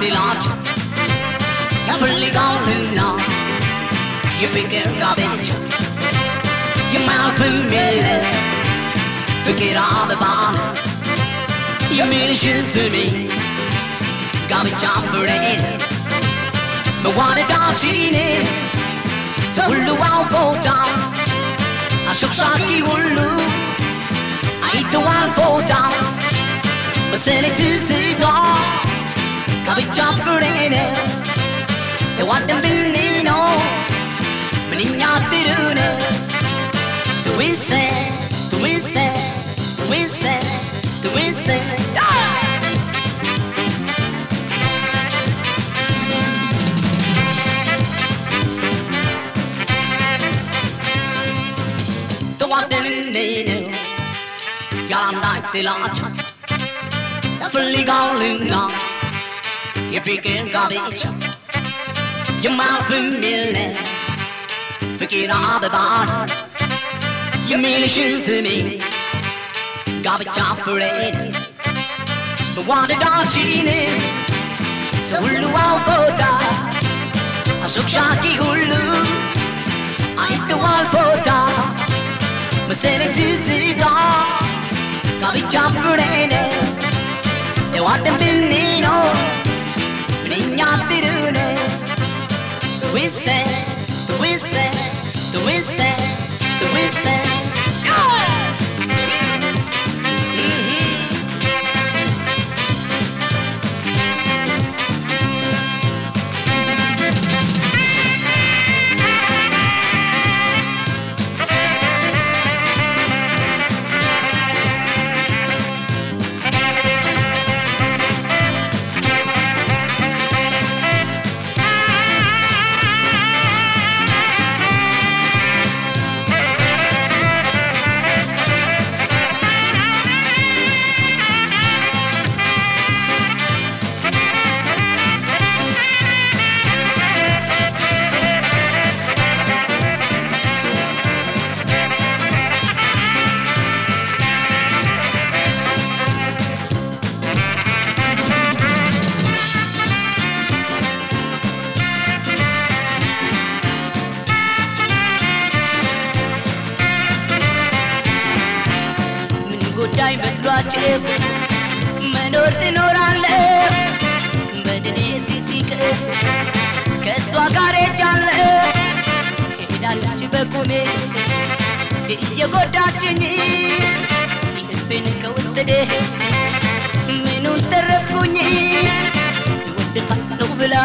cartilage, fully cartilage. You figure garbage, your mouth familiar, forget all the body. You malicious to me, garbage operator. But what a darshini, so ulu wao go down. I shook shaki ulu, I eat the wild go down. But send it to the dog. I'll be jumping it. They want them building on. But in your didn't The wind said, the wind said, the wind said, the wind said. What didn't they do? Y'all like the lot. Fully gone, long. You're drinking garbage. You mouth is milling. Forget all about it. You mean shoes to me. Garbage operated. But what did I see in? So hulu I go die. I shook shocky hulu. I hit the wall for die. My sanity is gone. Garbage operated. They want them in, know. दुनिया तेरे ምን ጉዳይ መስሏችሁ መኖር ትኖራለህ በድኔ ሲሲቅር ከእሷ ጋር ሄጃለሁ ሄዳለች በቁሜ እየጎዳችኝ ልቤን ከወሰደ ምኑን ተረፍኩኝ ይወድቃለሁ ብላ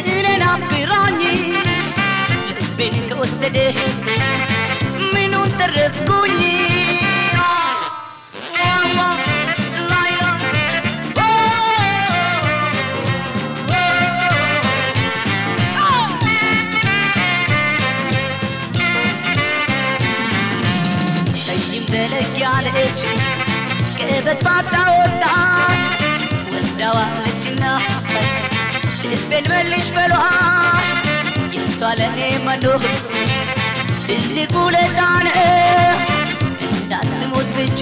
እኔን አፍራኝ ልቤን ከወሰደ ምኑን ተረፍኩኝ ጠይም ዘለግ ያለች ቀበት ባታ ወጣት ወስዳዋለችና ልቤን መልሽ በሏት የእሷ ለእኔ ውለታ ነው እንዳትሞት ብቻ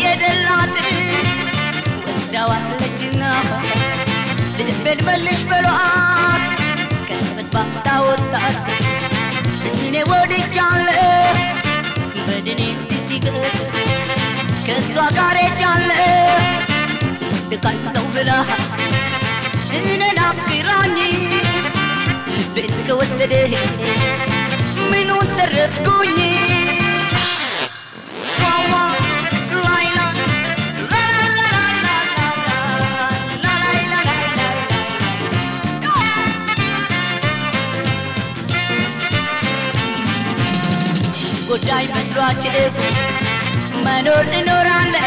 የደላት ወስዳዋለችና ልድበድ መልሽ በሏት ከበት ባፍታ ወጣት እኔ ወድጃለሁ በድኔ ሲገት ከእሷ ጋር ሄጃለሁ። ድቃለው ብላ እኔን አፍቅራኝ ልቤን ከወሰደ ምኑን ተረፍኩኝ? ጉዳይ መስሏቸው መኖር እኖራለሁ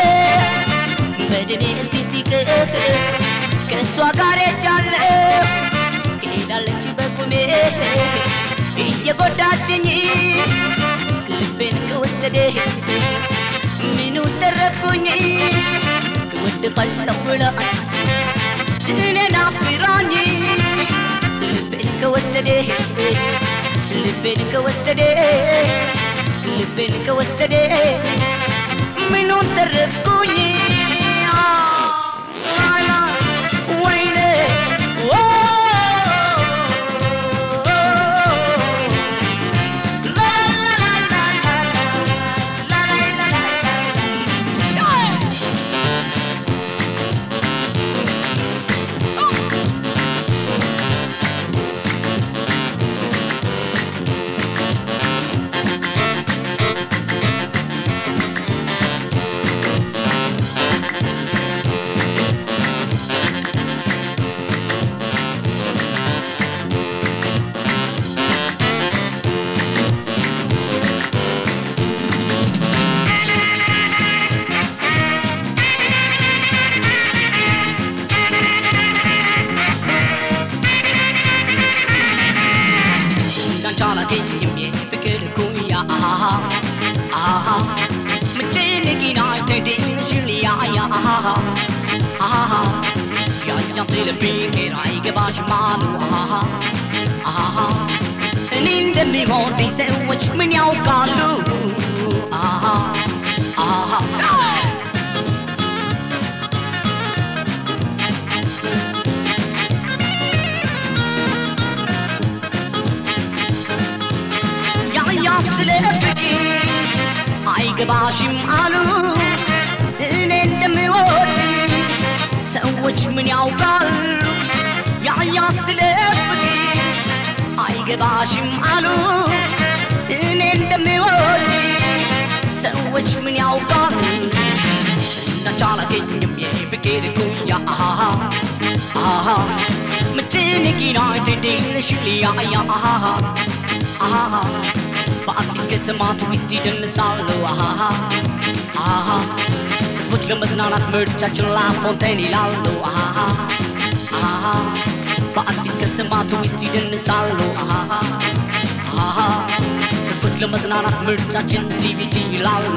በድኔ ሲቲቅህ ከእሷ ጋር ሄጃለሁ ሄዳለች በቁሜ እየጎዳችኝ ልቤን ከወሰደ ምኑ ተረፍኩኝ ወድቃለሁ ብላ እኔን አፍቅራኝ ልቤን ከወሰደ ልቤን ከወሰደ اللي بينك والسداد منو درب كوني آه. يصل به رايق باش مانو آها آها نين دمي موتي سوج من يو قالو آها آها يا يا سلبي عيق باشم قالو ሰዎች ምን ያውቃሉ? ያያ ስለ ፍቅር አይገባሽም አሉ። እኔ እንደምወድ ሰዎች ምን ያውቃሉ? እንዳንቺ አላገኝም የፍቅር ኩያ ምትንቂና ትድንሽልያያ በአዲስ ከተማ ትዊስት ይደንሳሉ ህዝቦች ለመዝናናት ምርጫችን ላፎንቴን ይላሉ በአዲስ ከተማ ትዊስት ይደንሳሉ ህዝቦች ለመዝናናት ምርጫችን ቲቪቲ ይላሉ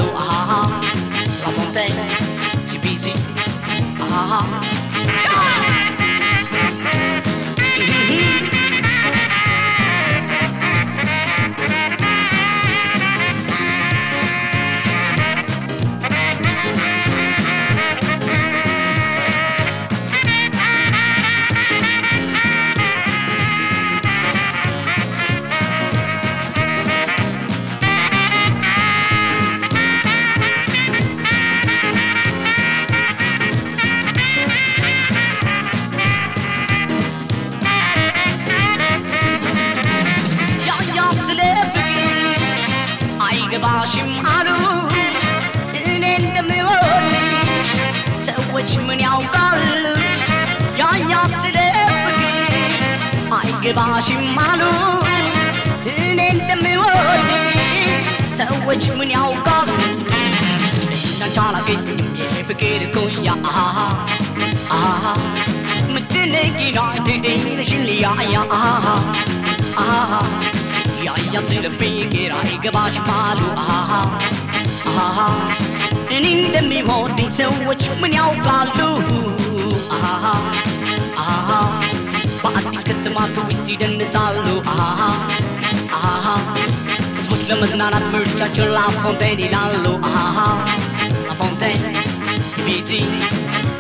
ላፎንቴን ቲቪቲ ያያ አይገባሽም አሉ እኔ እንደምወድሽ ሰዎች ምን ያውቃሉ? አላገኝም የፍቅር ኩያ። ምትንቂና ትድንሽልያያ ያያ ስለ ፍቅር አይገባሽም አሉ እኔ እንደሚወዱኝ ሰዎች ምን ያውቃሉ ከተማ ትውስት ይደንሳሉ ህዝቦች ለመዝናናት ምርጫቸው ላፎንቴን ይላሉ ላፎንቴን ቲቪቲ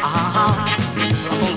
ላፎንቴን